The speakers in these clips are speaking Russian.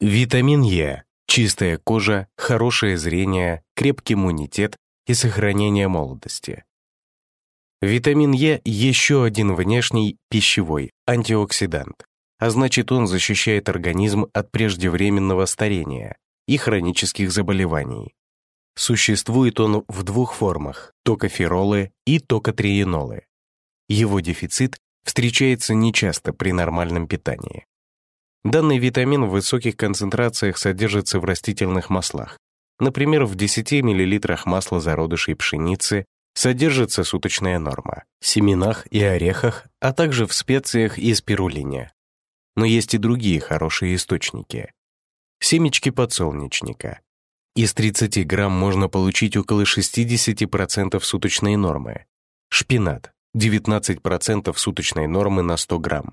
Витамин Е – чистая кожа, хорошее зрение, крепкий иммунитет и сохранение молодости. Витамин Е – еще один внешний пищевой антиоксидант, а значит он защищает организм от преждевременного старения и хронических заболеваний. Существует он в двух формах – токоферолы и токотриенолы. Его дефицит встречается нечасто при нормальном питании. Данный витамин в высоких концентрациях содержится в растительных маслах. Например, в 10 мл масла зародышей пшеницы содержится суточная норма, в семенах и орехах, а также в специях и спирулине. Но есть и другие хорошие источники. Семечки подсолнечника. Из 30 грамм можно получить около 60% суточной нормы. Шпинат 19% суточной нормы на 100 грамм.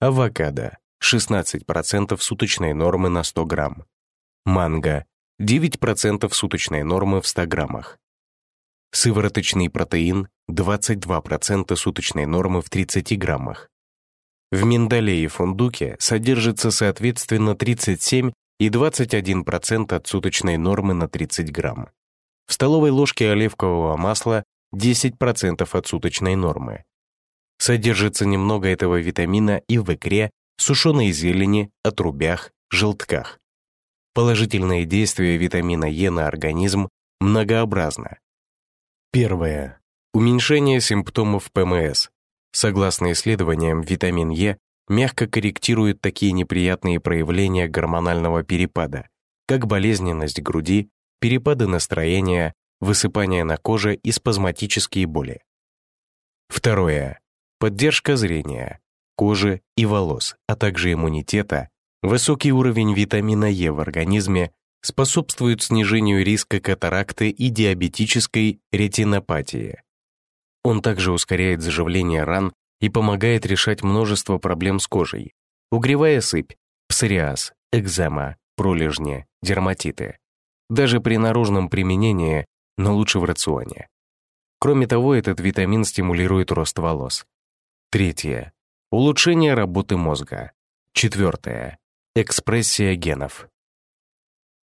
Авокадо 16% суточной нормы на 100 грамм. Манго 9% суточной нормы в 100 граммах. Сывороточный протеин 22% суточной нормы в 30 граммах. В миндале и фундуке содержится соответственно 37 и 21% от суточной нормы на 30 грамм. В столовой ложке оливкового масла 10% от суточной нормы. Содержится немного этого витамина и в икре, сушеной зелени, отрубях, желтках. Положительные действия витамина Е на организм многообразно. Первое. Уменьшение симптомов ПМС. Согласно исследованиям, витамин Е мягко корректирует такие неприятные проявления гормонального перепада, как болезненность груди, перепады настроения, высыпание на коже и спазматические боли. Второе. Поддержка зрения, кожи и волос, а также иммунитета, высокий уровень витамина Е в организме способствует снижению риска катаракты и диабетической ретинопатии. Он также ускоряет заживление ран и помогает решать множество проблем с кожей, угревая сыпь, псориаз, экзема, пролежни, дерматиты. Даже при наружном применении но лучше в рационе. Кроме того, этот витамин стимулирует рост волос. Третье. Улучшение работы мозга. Четвертое. Экспрессия генов.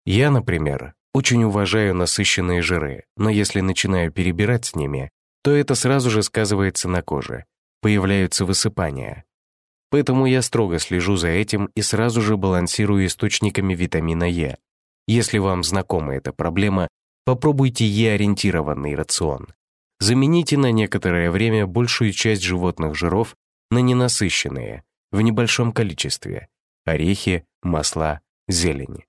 Я, например, очень уважаю насыщенные жиры, но если начинаю перебирать с ними, то это сразу же сказывается на коже. Появляются высыпания. Поэтому я строго слежу за этим и сразу же балансирую источниками витамина Е. Если вам знакома эта проблема, Попробуйте Е-ориентированный рацион. Замените на некоторое время большую часть животных жиров на ненасыщенные, в небольшом количестве, орехи, масла, зелень.